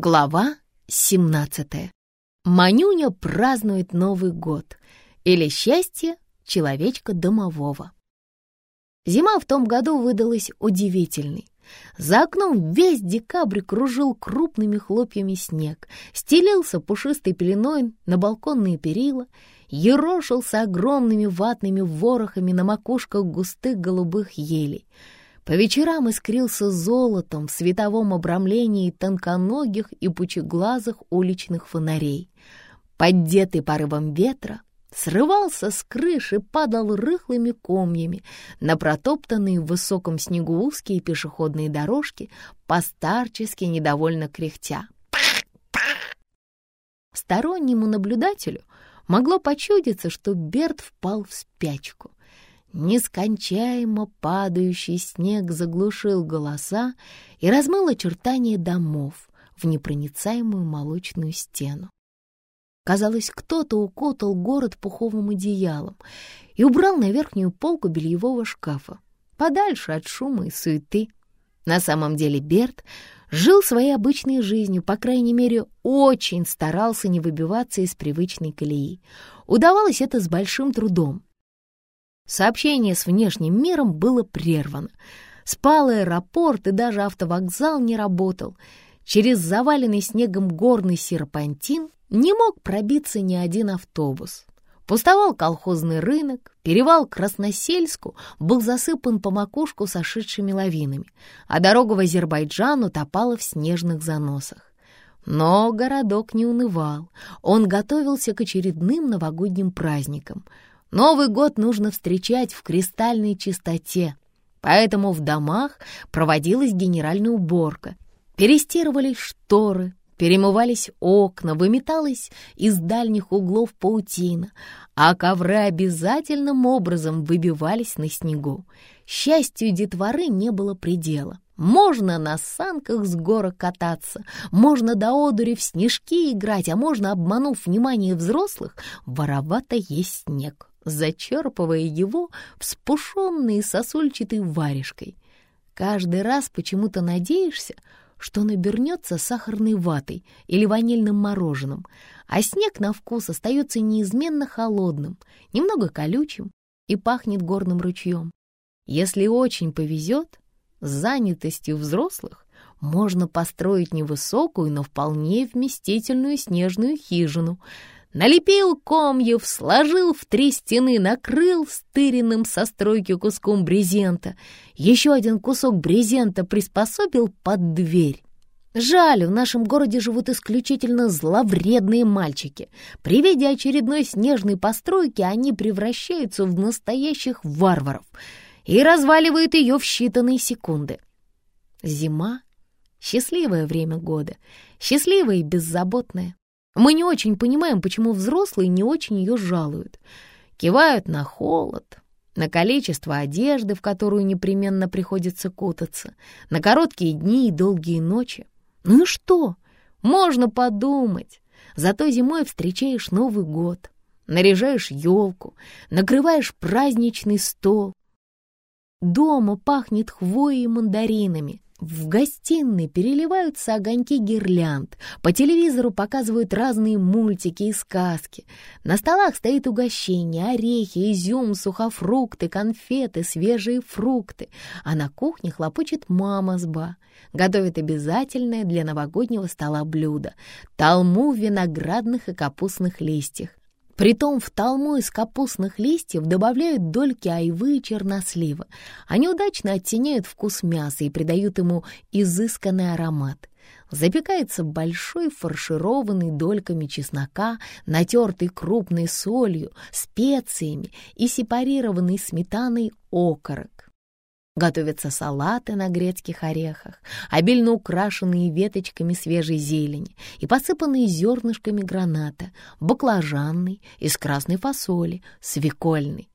Глава 17. Манюня празднует Новый год или счастье человечка домового. Зима в том году выдалась удивительной. За окном весь декабрь кружил крупными хлопьями снег, стелился пушистой пеленой на балконные перила, ерошился огромными ватными ворохами на макушках густых голубых елей — по вечерам искрился золотом в световом обрамлении тонконогих и пучеглазых уличных фонарей. Поддетый порывом ветра, срывался с крыши, падал рыхлыми комьями на протоптанные в высоком снегу узкие пешеходные дорожки, постарчески недовольно кряхтя. Стороннему наблюдателю могло почудиться, что Берт впал в спячку. Нескончаемо падающий снег заглушил голоса и размыл очертания домов в непроницаемую молочную стену. Казалось, кто-то укутал город пуховым одеялом и убрал на верхнюю полку бельевого шкафа, подальше от шума и суеты. На самом деле Берт жил своей обычной жизнью, по крайней мере, очень старался не выбиваться из привычной колеи. Удавалось это с большим трудом. Сообщение с внешним миром было прервано. Спал аэропорт и даже автовокзал не работал. Через заваленный снегом горный серпантин не мог пробиться ни один автобус. Пустовал колхозный рынок, перевал Красносельску был засыпан по макушку сошедшими лавинами, а дорога в Азербайджан утопала в снежных заносах. Но городок не унывал, он готовился к очередным новогодним праздникам — Новый год нужно встречать в кристальной чистоте, поэтому в домах проводилась генеральная уборка. Перестирывались шторы, перемывались окна, выметалась из дальних углов паутина, а ковры обязательным образом выбивались на снегу. Счастью детворы не было предела. Можно на санках с горок кататься, можно до одури в снежки играть, а можно, обманув внимание взрослых, воровато есть снег зачерпывая его вспушенной сосульчатой варежкой. Каждый раз почему-то надеешься, что он обернется сахарной ватой или ванильным мороженым, а снег на вкус остается неизменно холодным, немного колючим и пахнет горным ручьем. Если очень повезет, с занятостью взрослых можно построить невысокую, но вполне вместительную снежную хижину — налепил комьев, сложил в три стены, накрыл стыренным со стройки куском брезента. Еще один кусок брезента приспособил под дверь. Жаль, в нашем городе живут исключительно зловредные мальчики. При виде очередной снежной постройки они превращаются в настоящих варваров и разваливают ее в считанные секунды. Зима — счастливое время года, счастливое и беззаботное. Мы не очень понимаем, почему взрослые не очень ее жалуют. Кивают на холод, на количество одежды, в которую непременно приходится кутаться, на короткие дни и долгие ночи. Ну что? Можно подумать. Зато зимой встречаешь Новый год, наряжаешь елку, накрываешь праздничный стол. Дома пахнет хвоей и мандаринами, в гостиной переливаются огоньки гирлянд, по телевизору показывают разные мультики и сказки. На столах стоит угощение, орехи, изюм, сухофрукты, конфеты, свежие фрукты. А на кухне хлопочет мама с ба. Готовит обязательное для новогоднего стола блюдо — талму в виноградных и капустных листьях. Притом в талму из капустных листьев добавляют дольки айвы и чернослива. Они удачно оттеняют вкус мяса и придают ему изысканный аромат. Запекается большой фаршированный дольками чеснока, натертый крупной солью, специями и сепарированный сметаной окорок. Готовятся салаты на грецких орехах, обильно украшенные веточками свежей зелени и посыпанные зернышками граната, баклажанный из красной фасоли, свекольный.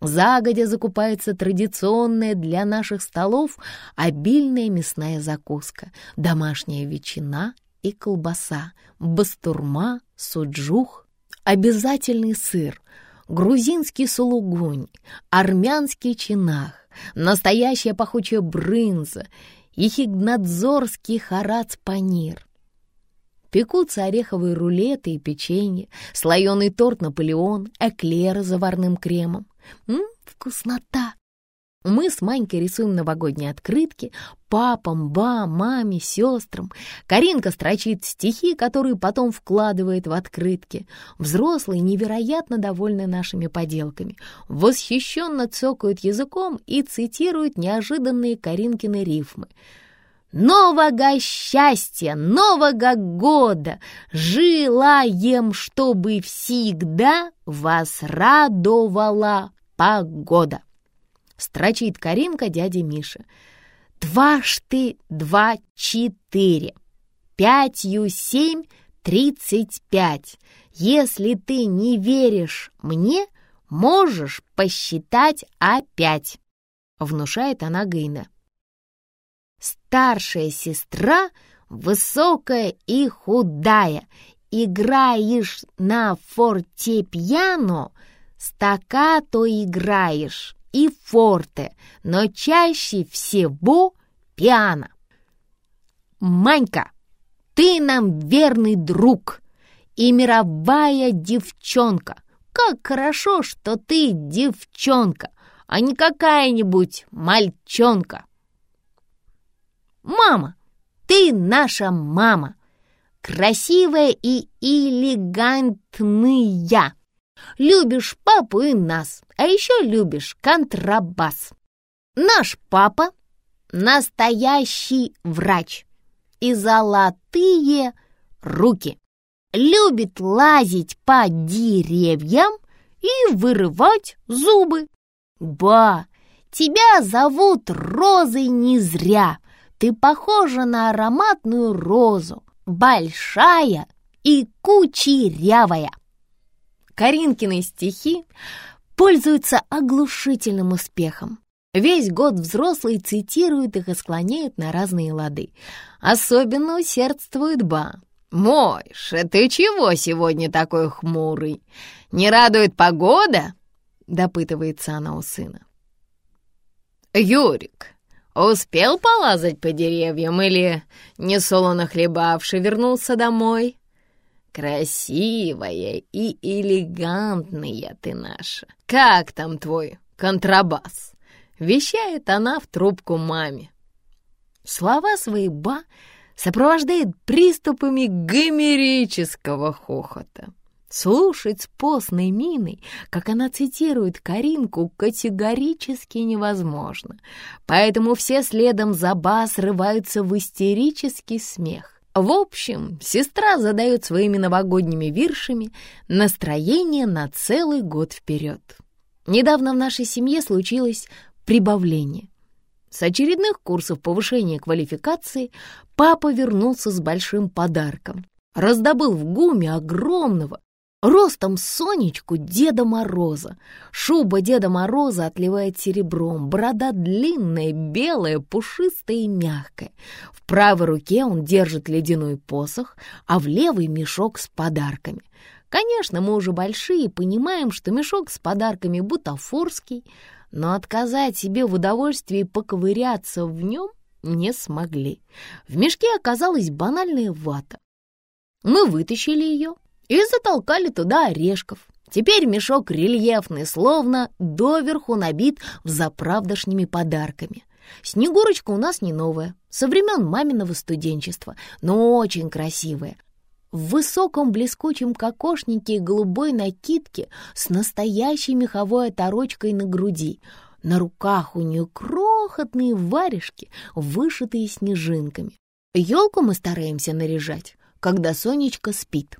Загодя закупается традиционная для наших столов обильная мясная закуска, домашняя ветчина и колбаса, бастурма, суджух, обязательный сыр, грузинский сулугунь, армянский чинах, настоящая пахучая брынза и хигнадзорский харац-панир. Пекутся ореховые рулеты и печенье, слоеный торт «Наполеон», эклеры с заварным кремом. Ммм, вкуснота! Мы с Манькой рисуем новогодние открытки, папам, ба, маме, сестрам. Каринка строчит стихи, которые потом вкладывает в открытки. Взрослые невероятно довольны нашими поделками, восхищенно цокают языком и цитируют неожиданные Каринкины рифмы. «Нового счастья, Нового года! Желаем, чтобы всегда вас радовала погода!» Строчит Каринка дяде Мише. «Дважды два четыре, пятью семь тридцать пять. Если ты не веришь мне, можешь посчитать опять», — внушает она Гейна. «Старшая сестра высокая и худая, играешь на фортепиано, стаккато играешь, и форте, но чаще всего пиано. Манька, ты нам верный друг и мировая девчонка. Как хорошо, что ты девчонка, а не какая-нибудь мальчонка. Мама, ты наша мама, красивая и элегантная. Любишь папу и нас, а еще любишь контрабас. Наш папа — настоящий врач и золотые руки. Любит лазить по деревьям и вырывать зубы. Ба, тебя зовут Розой не зря. Ты похожа на ароматную розу, большая и кучерявая. Каринкины стихи пользуются оглушительным успехом. Весь год взрослые цитируют их и склоняют на разные лады. Особенно усердствует Ба. «Мойша, ты чего сегодня такой хмурый? Не радует погода?» — допытывается она у сына. «Юрик, успел полазать по деревьям или, не солоно хлебавший, вернулся домой?» Красивая и элегантная ты наша. Как там твой контрабас?» Вещает она в трубку маме. Слова свои ба сопровождает приступами гомерического хохота. Слушать с постной миной, как она цитирует Каринку, категорически невозможно. Поэтому все следом за ба срываются в истерический смех. В общем, сестра задает своими новогодними виршами настроение на целый год вперед. Недавно в нашей семье случилось прибавление. С очередных курсов повышения квалификации папа вернулся с большим подарком. Раздобыл в ГУМе огромного, Ростом Сонечку Деда Мороза. Шуба Деда Мороза отливает серебром, борода длинная, белая, пушистая и мягкая. В правой руке он держит ледяной посох, а в левой мешок с подарками. Конечно, мы уже большие и понимаем, что мешок с подарками бутафорский, но отказать себе в удовольствии поковыряться в нем не смогли. В мешке оказалась банальная вата. Мы вытащили ее, и затолкали туда орешков. Теперь мешок рельефный, словно доверху набит взаправдошними подарками. Снегурочка у нас не новая, со времен маминого студенчества, но очень красивая. В высоком блескучем кокошнике и голубой накидке с настоящей меховой оторочкой на груди. На руках у нее крохотные варежки, вышитые снежинками. Елку мы стараемся наряжать, когда Сонечка спит —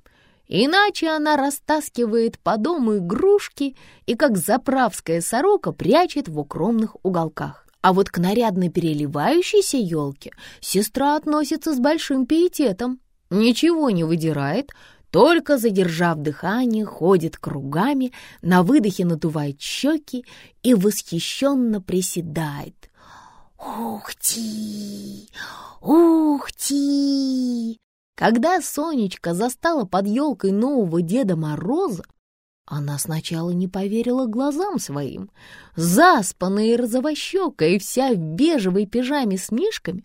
Иначе она растаскивает по дому игрушки и, как заправская сорока, прячет в укромных уголках. А вот к нарядно переливающейся елке сестра относится с большим пиететом. Ничего не выдирает, только, задержав дыхание, ходит кругами, на выдохе надувает щеки и восхищенно приседает. «Ух ти! Ух ти!» Когда Сонечка застала под елкой нового Деда Мороза, она сначала не поверила глазам своим. Заспанная и розовощекая, и вся в бежевой пижаме с мишками,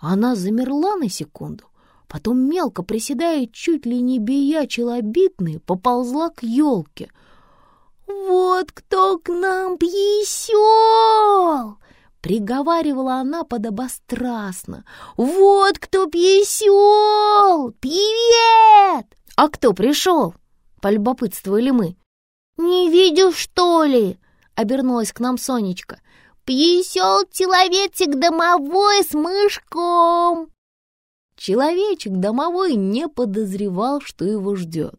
она замерла на секунду, Потом, мелко приседая, чуть ли не бия челобитные, поползла к елке. «Вот кто к нам пьесел!» Приговаривала она подобострастно. «Вот кто пьесел! Привет!» «А кто пришел?» Полюбопытствовали мы. «Не видишь, что ли?» Обернулась к нам Сонечка. «Пьесел человечек домовой с мышком!» Человечек домовой не подозревал, что его ждет.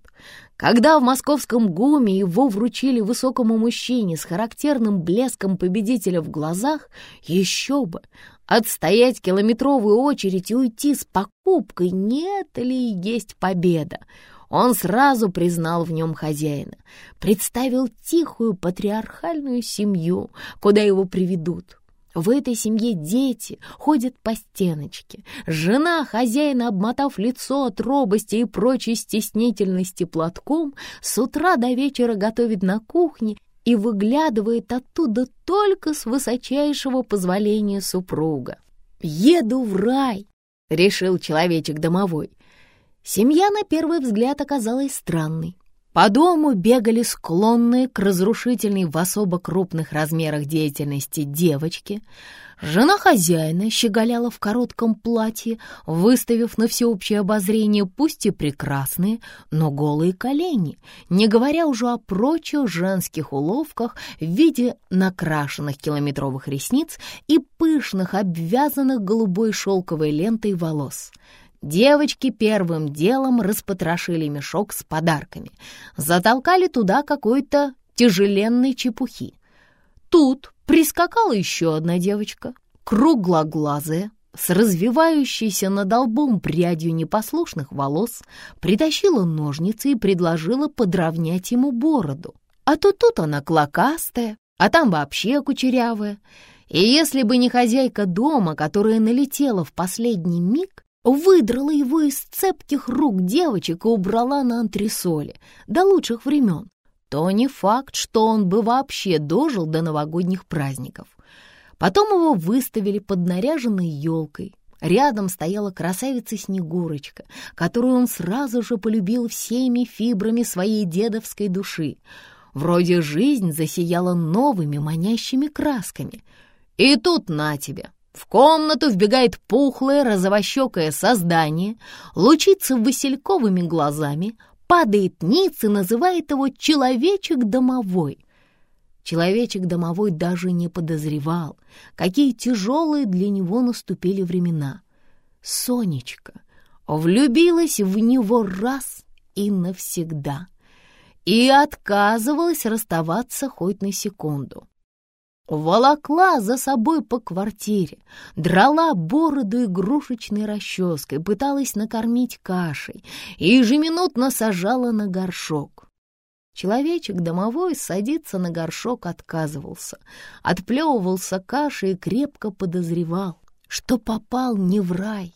Когда в московском ГУМе его вручили высокому мужчине с характерным блеском победителя в глазах, еще бы, отстоять километровую очередь и уйти с покупкой, нет ли есть победа. Он сразу признал в нем хозяина, представил тихую патриархальную семью, куда его приведут. В этой семье дети ходят по стеночке. Жена хозяина, обмотав лицо от робости и прочей стеснительности платком, с утра до вечера готовит на кухне и выглядывает оттуда только с высочайшего позволения супруга. «Еду в рай!» — решил человечек домовой. Семья на первый взгляд оказалась странной. По дому бегали склонные к разрушительной в особо крупных размерах деятельности девочки. Жена хозяина щеголяла в коротком платье, выставив на всеобщее обозрение пусть и прекрасные, но голые колени, не говоря уже о прочих женских уловках в виде накрашенных километровых ресниц и пышных, обвязанных голубой шелковой лентой волос — Девочки первым делом распотрошили мешок с подарками, затолкали туда какой-то тяжеленной чепухи. Тут прискакала еще одна девочка, круглоглазая, с развивающейся над лбом прядью непослушных волос, притащила ножницы и предложила подровнять ему бороду. А то тут она клокастая, а там вообще кучерявая. И если бы не хозяйка дома, которая налетела в последний миг, выдрала его из цепких рук девочек и убрала на антресоле до лучших времен, то не факт, что он бы вообще дожил до новогодних праздников. Потом его выставили под наряженной елкой. Рядом стояла красавица Снегурочка, которую он сразу же полюбил всеми фибрами своей дедовской души. Вроде жизнь засияла новыми манящими красками. И тут на тебе, в комнату вбегает пухлое розовощекое создание, лучится васильковыми глазами, падает ниц и называет его «человечек-домовой». Человечек-домовой даже не подозревал, какие тяжелые для него наступили времена. Сонечка влюбилась в него раз и навсегда и отказывалась расставаться хоть на секунду волокла за собой по квартире, драла бороду игрушечной расческой, пыталась накормить кашей и ежеминутно сажала на горшок. Человечек домовой садиться на горшок отказывался, отплевывался кашей и крепко подозревал, что попал не в рай,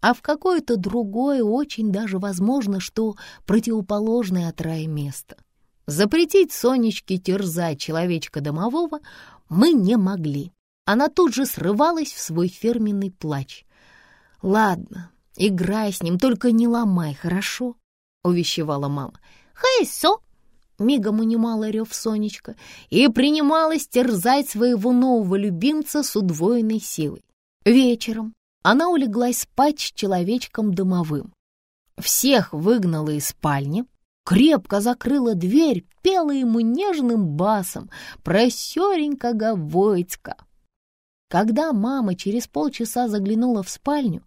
а в какое-то другое, очень даже возможно, что противоположное от рая место. Запретить Сонечке терзать человечка домового мы не могли. Она тут же срывалась в свой фирменный плач. «Ладно, играй с ним, только не ломай, хорошо?» — увещевала мама. «Хайсо!» — мигом унимала рев Сонечка и принималась терзать своего нового любимца с удвоенной силой. Вечером она улеглась спать с человечком домовым. Всех выгнала из спальни, крепко закрыла дверь, пела ему нежным басом про Сёренька Войцка. Когда мама через полчаса заглянула в спальню,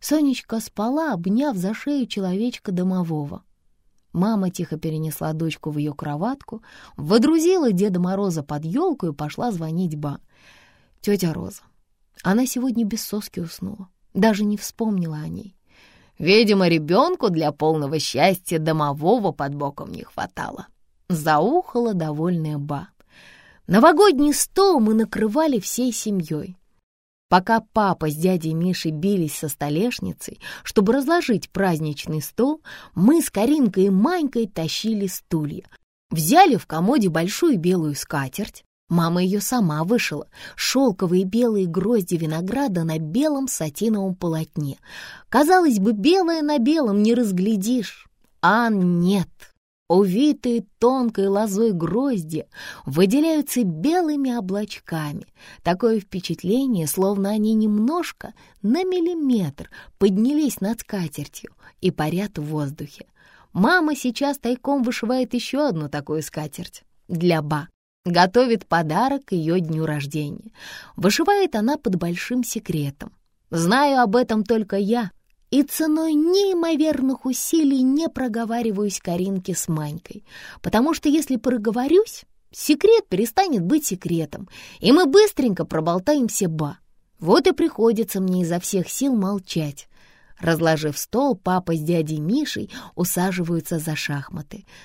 Сонечка спала, обняв за шею человечка домового. Мама тихо перенесла дочку в ее кроватку, водрузила Деда Мороза под елку и пошла звонить Ба. Тетя Роза. Она сегодня без соски уснула, даже не вспомнила о ней. Видимо, ребенку для полного счастья домового под боком не хватало. Заухала довольная ба. Новогодний стол мы накрывали всей семьей. Пока папа с дядей Мишей бились со столешницей, чтобы разложить праздничный стол, мы с Каринкой и Манькой тащили стулья. Взяли в комоде большую белую скатерть, Мама ее сама вышила. Шелковые белые грозди винограда на белом сатиновом полотне. Казалось бы, белое на белом не разглядишь. А нет. Увитые тонкой лозой грозди выделяются белыми облачками. Такое впечатление, словно они немножко на миллиметр поднялись над скатертью и парят в воздухе. Мама сейчас тайком вышивает еще одну такую скатерть для Ба. Готовит подарок к ее дню рождения. Вышивает она под большим секретом. Знаю об этом только я, и ценой неимоверных усилий не проговариваюсь Каринке с Манькой, потому что если проговорюсь, секрет перестанет быть секретом, и мы быстренько проболтаем все ба. Вот и приходится мне изо всех сил молчать. Разложив стол, папа с дядей Мишей усаживаются за шахматы —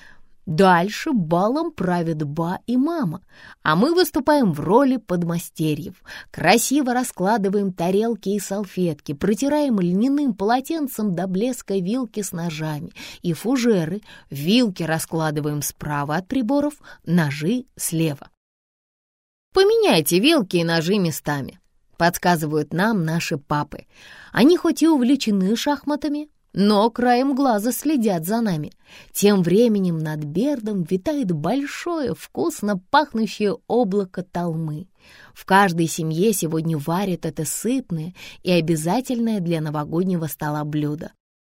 Дальше балом правят ба и мама, а мы выступаем в роли подмастерьев. Красиво раскладываем тарелки и салфетки, протираем льняным полотенцем до блеска вилки с ножами и фужеры. Вилки раскладываем справа от приборов, ножи слева. Поменяйте вилки и ножи местами, подсказывают нам наши папы. Они хоть и увлечены шахматами, но краем глаза следят за нами. Тем временем над Бердом витает большое, вкусно пахнущее облако толмы. В каждой семье сегодня варят это сытное и обязательное для новогоднего стола блюдо.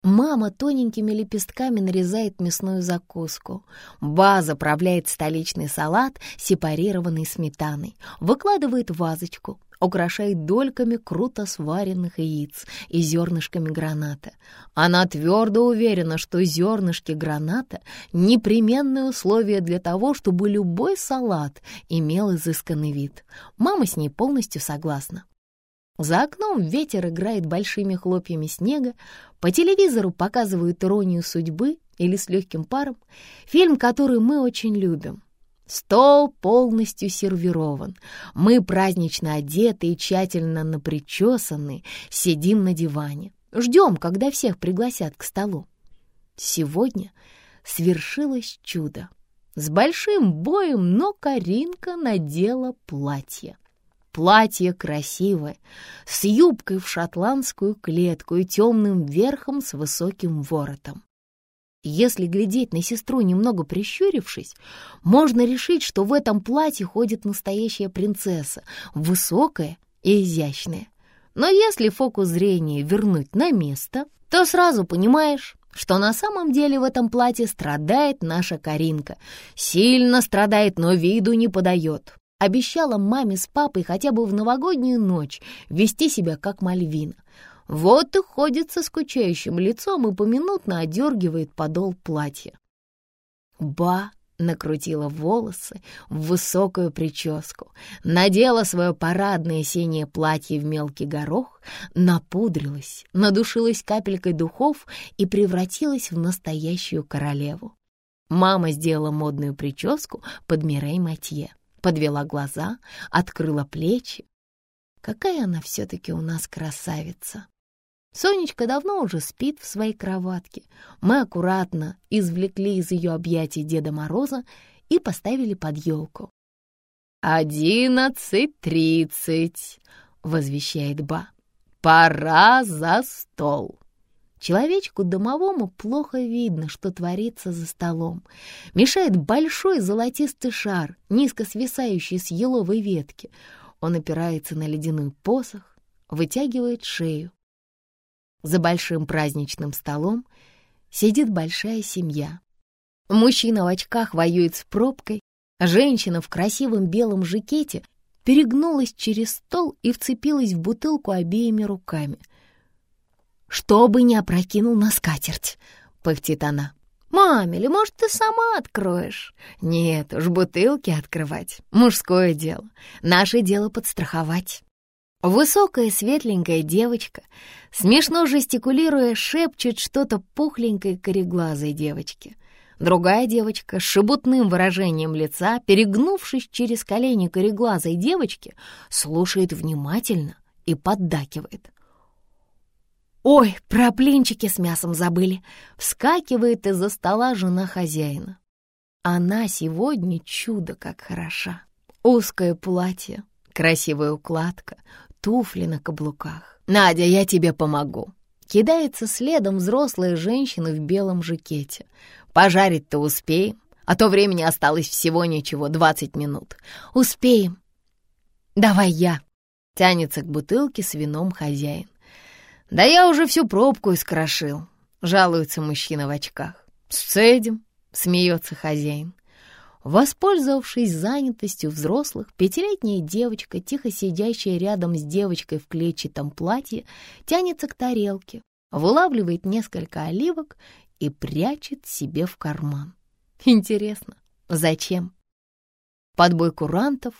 Мама тоненькими лепестками нарезает мясную закуску. Ба заправляет столичный салат, сепарированный сметаной, выкладывает вазочку, украшает дольками круто сваренных яиц и зернышками граната. Она твердо уверена, что зернышки граната — непременное условие для того, чтобы любой салат имел изысканный вид. Мама с ней полностью согласна. За окном ветер играет большими хлопьями снега, по телевизору показывают «Иронию судьбы» или «С легким паром», фильм, который мы очень любим. Стол полностью сервирован. Мы празднично одеты и тщательно напричесаны, сидим на диване. Ждем, когда всех пригласят к столу. Сегодня свершилось чудо. С большим боем, но Каринка надела платье. Платье красивое, с юбкой в шотландскую клетку и темным верхом с высоким воротом. Если глядеть на сестру немного прищурившись, можно решить, что в этом платье ходит настоящая принцесса, высокая и изящная. Но если фокус зрения вернуть на место, то сразу понимаешь, что на самом деле в этом платье страдает наша Каринка. Сильно страдает, но виду не подает. Обещала маме с папой хотя бы в новогоднюю ночь вести себя как Мальвина. Вот и ходит со скучающим лицом и поминутно одергивает подол платья. Ба накрутила волосы в высокую прическу, надела свое парадное синее платье в мелкий горох, напудрилась, надушилась капелькой духов и превратилась в настоящую королеву. Мама сделала модную прическу под Мирей Матье, подвела глаза, открыла плечи. Какая она все-таки у нас красавица! Сонечка давно уже спит в своей кроватке. Мы аккуратно извлекли из ее объятий Деда Мороза и поставили под елку. «Одиннадцать тридцать!» — возвещает Ба. «Пора за стол!» Человечку домовому плохо видно, что творится за столом. Мешает большой золотистый шар, низко свисающий с еловой ветки. Он опирается на ледяной посох, вытягивает шею, за большим праздничным столом сидит большая семья. Мужчина в очках воюет с пробкой, женщина в красивом белом жакете перегнулась через стол и вцепилась в бутылку обеими руками. «Чтобы не опрокинул на скатерть!» — пыхтит она. «Мамели, может, ты сама откроешь?» «Нет уж, бутылки открывать. Мужское дело. Наше дело подстраховать». Высокая светленькая девочка, смешно жестикулируя, шепчет что-то пухленькой кореглазой девочке. Другая девочка с шебутным выражением лица, перегнувшись через колени кореглазой девочки, слушает внимательно и поддакивает. «Ой, про блинчики с мясом забыли!» — вскакивает из-за стола жена хозяина. Она сегодня чудо как хороша. Узкое платье, красивая укладка, туфли на каблуках. «Надя, я тебе помогу!» Кидается следом взрослая женщина в белом жакете. «Пожарить-то успеем, а то времени осталось всего ничего, двадцать минут. Успеем!» «Давай я!» — тянется к бутылке с вином хозяин. «Да я уже всю пробку искрошил», — жалуется мужчина в очках. «Сцедим», — смеется хозяин. Воспользовавшись занятостью взрослых, пятилетняя девочка, тихо сидящая рядом с девочкой в клетчатом платье, тянется к тарелке, вылавливает несколько оливок и прячет себе в карман. Интересно, зачем? Под бой курантов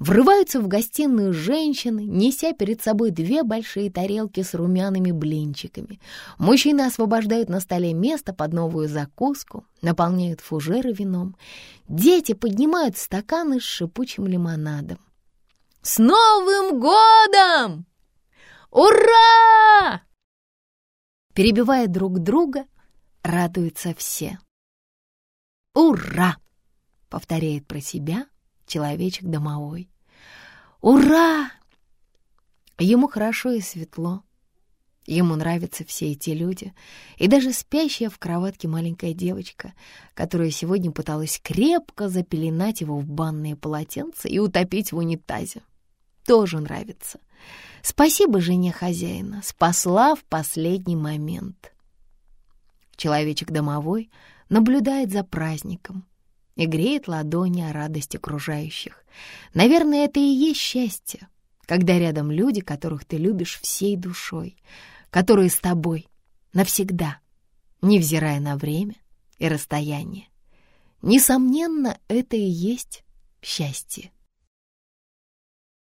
врываются в гостиную женщины, неся перед собой две большие тарелки с румяными блинчиками. Мужчины освобождают на столе место под новую закуску, наполняют фужеры вином. Дети поднимают стаканы с шипучим лимонадом. «С Новым годом! Ура!» Перебивая друг друга, радуются все. «Ура!» — повторяет про себя человечек домовой. «Ура!» Ему хорошо и светло. Ему нравятся все эти люди, и даже спящая в кроватке маленькая девочка, которая сегодня пыталась крепко запеленать его в банные полотенца и утопить в унитазе. Тоже нравится. Спасибо жене хозяина, спасла в последний момент. Человечек домовой наблюдает за праздником, и греет ладони о радости окружающих. Наверное, это и есть счастье, когда рядом люди, которых ты любишь всей душой, которые с тобой навсегда, невзирая на время и расстояние. Несомненно, это и есть счастье.